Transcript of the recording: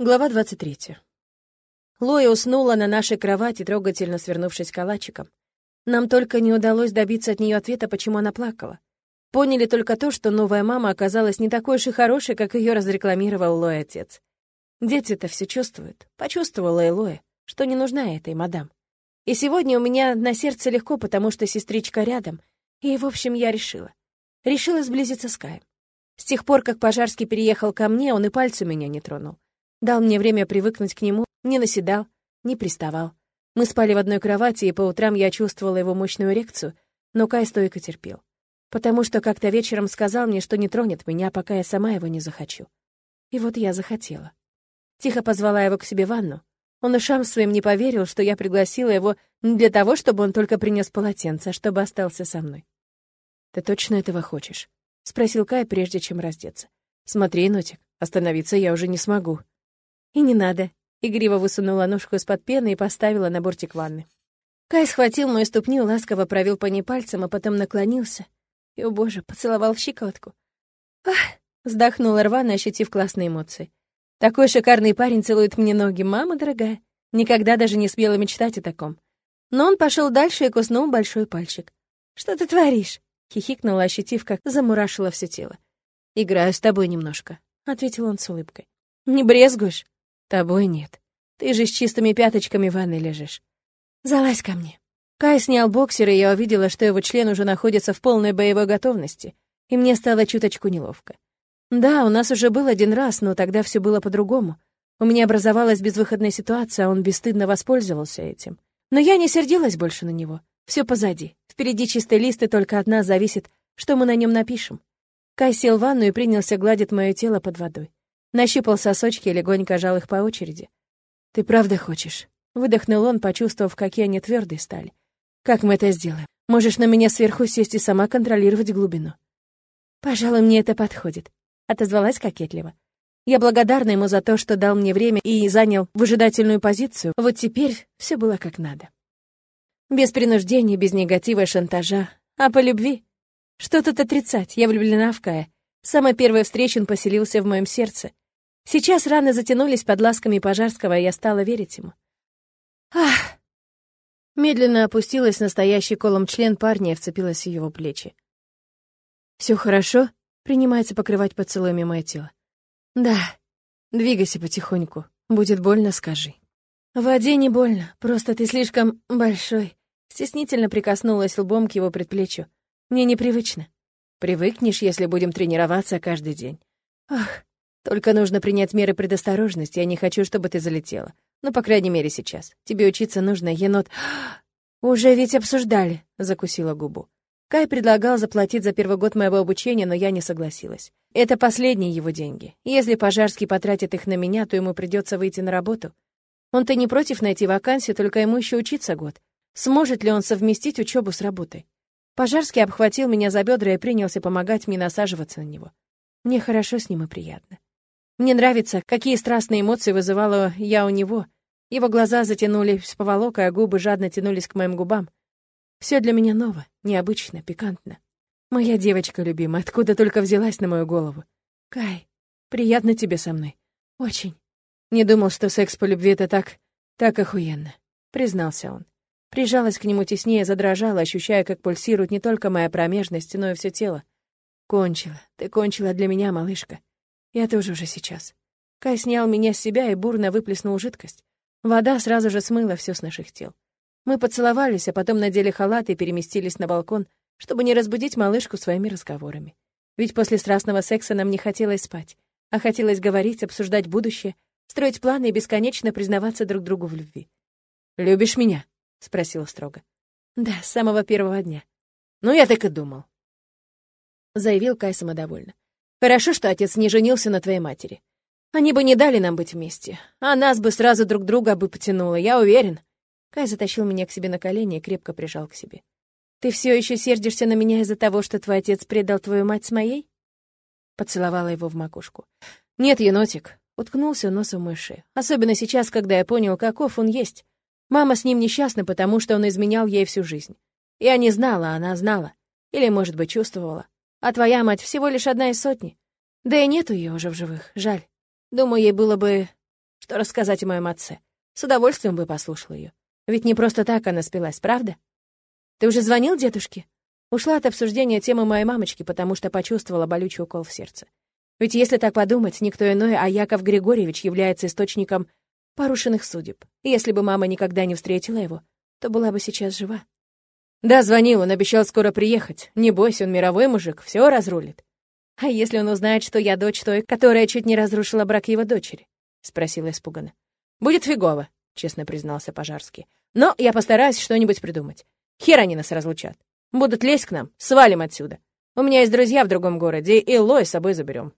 Глава 23. Лоя уснула на нашей кровати, трогательно свернувшись калачиком. Нам только не удалось добиться от нее ответа, почему она плакала. Поняли только то, что новая мама оказалась не такой уж и хорошей, как ее разрекламировал Лоя отец. Дети-то все чувствуют. Почувствовала и Лоя, что не нужна этой мадам. И сегодня у меня на сердце легко, потому что сестричка рядом. И, в общем, я решила. Решила сблизиться с Каем. С тех пор, как Пожарский переехал ко мне, он и пальцем меня не тронул. Дал мне время привыкнуть к нему, не наседал, не приставал. Мы спали в одной кровати, и по утрам я чувствовала его мощную эрекцию, но Кай стойко терпел. Потому что как-то вечером сказал мне, что не тронет меня, пока я сама его не захочу. И вот я захотела. Тихо позвала его к себе в ванну. Он ушам своим не поверил, что я пригласила его не для того, чтобы он только принес полотенце, а чтобы остался со мной. «Ты точно этого хочешь?» — спросил Кай, прежде чем раздеться. «Смотри, Нотик, остановиться я уже не смогу». «И не надо». Игриво высунула ножку из-под пены и поставила на бортик ванны. Кай схватил мою ступню, ласково провел по ней пальцем, а потом наклонился. И, о боже, поцеловал в щиколотку. «Ах!» — вздохнула рвано, ощутив классные эмоции. «Такой шикарный парень целует мне ноги, мама дорогая. Никогда даже не смела мечтать о таком». Но он пошел дальше и куснул большой пальчик. «Что ты творишь?» — хихикнула, ощутив, как замурашило все тело. «Играю с тобой немножко», — ответил он с улыбкой. «Не брезгуешь?» Тобой нет. Ты же с чистыми пяточками в ванной лежишь. Залазь ко мне. Кай снял боксер, и я увидела, что его член уже находится в полной боевой готовности, и мне стало чуточку неловко. Да, у нас уже был один раз, но тогда все было по-другому. У меня образовалась безвыходная ситуация, а он бесстыдно воспользовался этим. Но я не сердилась больше на него. Все позади. Впереди чистый лист, и только от нас зависит, что мы на нем напишем. Кай сел в ванну и принялся гладить мое тело под водой. Нащупал сосочки и легонько жал их по очереди. «Ты правда хочешь?» Выдохнул он, почувствовав, какие они твердые стали. «Как мы это сделаем? Можешь на меня сверху сесть и сама контролировать глубину». «Пожалуй, мне это подходит», — отозвалась кокетливо. Я благодарна ему за то, что дал мне время и занял выжидательную позицию. Вот теперь все было как надо. Без принуждения, без негатива и шантажа, а по любви. Что тут отрицать? Я влюблена в Кая. Самой первой встречи он поселился в моем сердце. Сейчас раны затянулись под ласками Пожарского, и я стала верить ему. Ах! Медленно опустилась настоящий колом член парня и вцепилась в его плечи. Все хорошо?» — принимается покрывать поцелуями мое тело. «Да. Двигайся потихоньку. Будет больно, скажи». «В воде не больно, просто ты слишком большой». Стеснительно прикоснулась лбом к его предплечью. «Мне непривычно». «Привыкнешь, если будем тренироваться каждый день». «Ах, только нужно принять меры предосторожности, я не хочу, чтобы ты залетела. Ну, по крайней мере, сейчас. Тебе учиться нужно, енот...» «Уже ведь обсуждали», — закусила губу. Кай предлагал заплатить за первый год моего обучения, но я не согласилась. Это последние его деньги. Если Пожарский потратит их на меня, то ему придется выйти на работу. Он-то не против найти вакансию, только ему еще учиться год. Сможет ли он совместить учебу с работой? Пожарский обхватил меня за бедра и принялся помогать мне насаживаться на него. Мне хорошо с ним и приятно. Мне нравится, какие страстные эмоции вызывала я у него. Его глаза затянулись поволокой, а губы жадно тянулись к моим губам. Все для меня ново, необычно, пикантно. Моя девочка любимая, откуда только взялась на мою голову. Кай, приятно тебе со мной. Очень. Не думал, что секс по любви — это так... так охуенно, признался он. Прижалась к нему теснее, задрожала, ощущая, как пульсирует не только моя промежность, но и все тело. Кончила. Ты кончила для меня, малышка. Я тоже уже сейчас. Кай снял меня с себя и бурно выплеснул жидкость. Вода сразу же смыла все с наших тел. Мы поцеловались, а потом надели халаты и переместились на балкон, чтобы не разбудить малышку своими разговорами. Ведь после страстного секса нам не хотелось спать, а хотелось говорить, обсуждать будущее, строить планы и бесконечно признаваться друг другу в любви. «Любишь меня?» — спросила строго. «Да, с самого первого дня». «Ну, я так и думал», — заявил Кай самодовольно. Хорошо, что отец не женился на твоей матери. Они бы не дали нам быть вместе, а нас бы сразу друг друга бы потянуло, я уверен. Кай затащил меня к себе на колени и крепко прижал к себе. Ты все еще сердишься на меня из-за того, что твой отец предал твою мать с моей? Поцеловала его в макушку. Нет, енотик, уткнулся носом шею. Особенно сейчас, когда я понял, каков он есть. Мама с ним несчастна, потому что он изменял ей всю жизнь. Я не знала, она знала. Или, может быть, чувствовала. А твоя мать всего лишь одна из сотни. Да и нету ее уже в живых, жаль. Думаю, ей было бы что рассказать о моем отце. С удовольствием бы послушал ее. Ведь не просто так она спилась, правда? Ты уже звонил дедушке? Ушла от обсуждения темы моей мамочки, потому что почувствовала болючий укол в сердце. Ведь если так подумать, никто иной, а Яков Григорьевич является источником порушенных судеб. И если бы мама никогда не встретила его, то была бы сейчас жива. Да, звонил, он обещал скоро приехать. Не бойся, он мировой мужик, все разрулит. А если он узнает, что я дочь той, которая чуть не разрушила брак его дочери? Спросила испуганно. Будет фигово, честно признался Пожарский. Но я постараюсь что-нибудь придумать. Хер они нас разлучат. Будут лезть к нам, свалим отсюда. У меня есть друзья в другом городе, и Лой с собой заберем.